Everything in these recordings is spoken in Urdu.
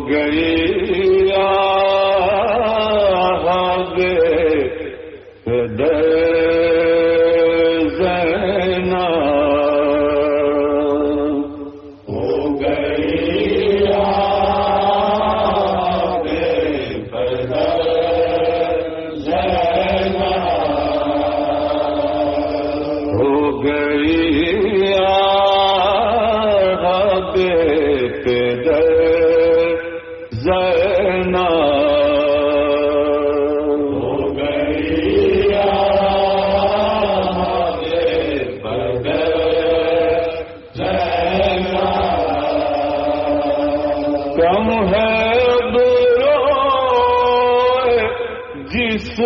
گئی زینا ہو گئی جس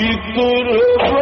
کی تربت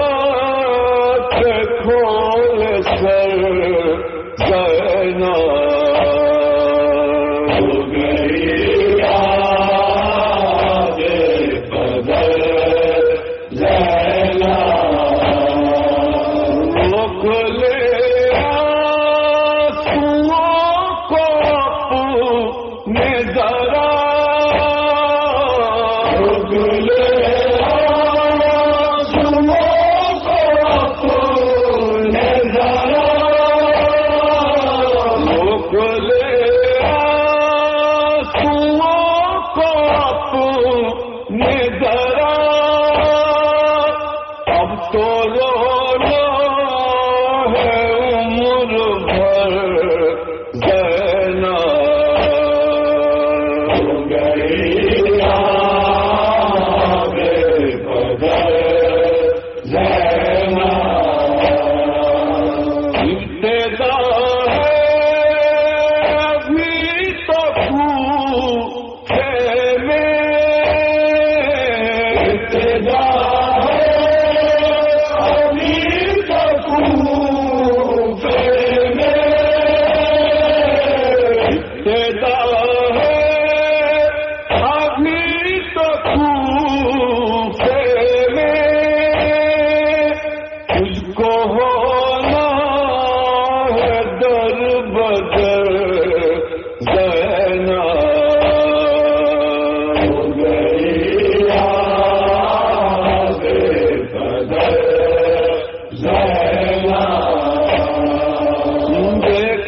ابتدا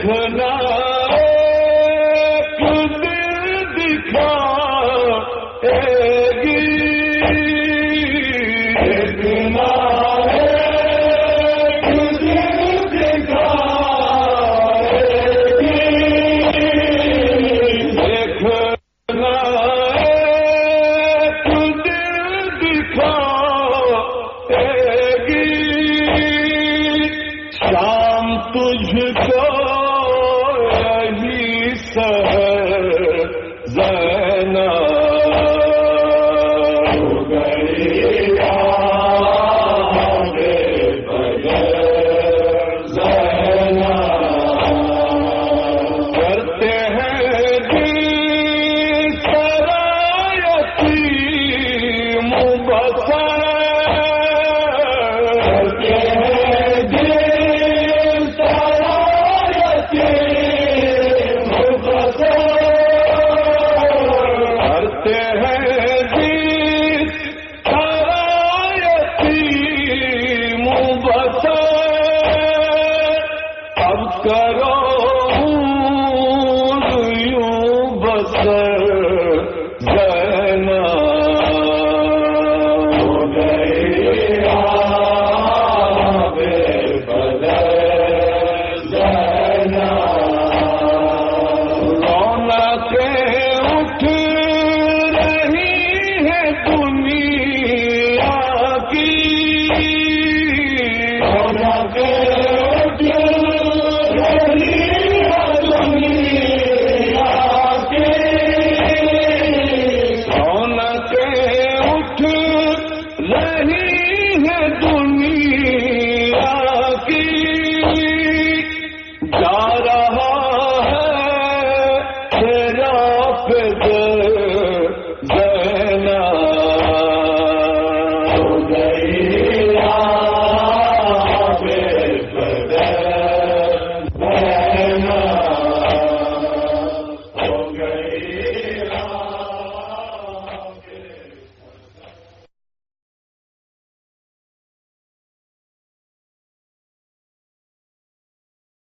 دیکھنا کرو یوں بس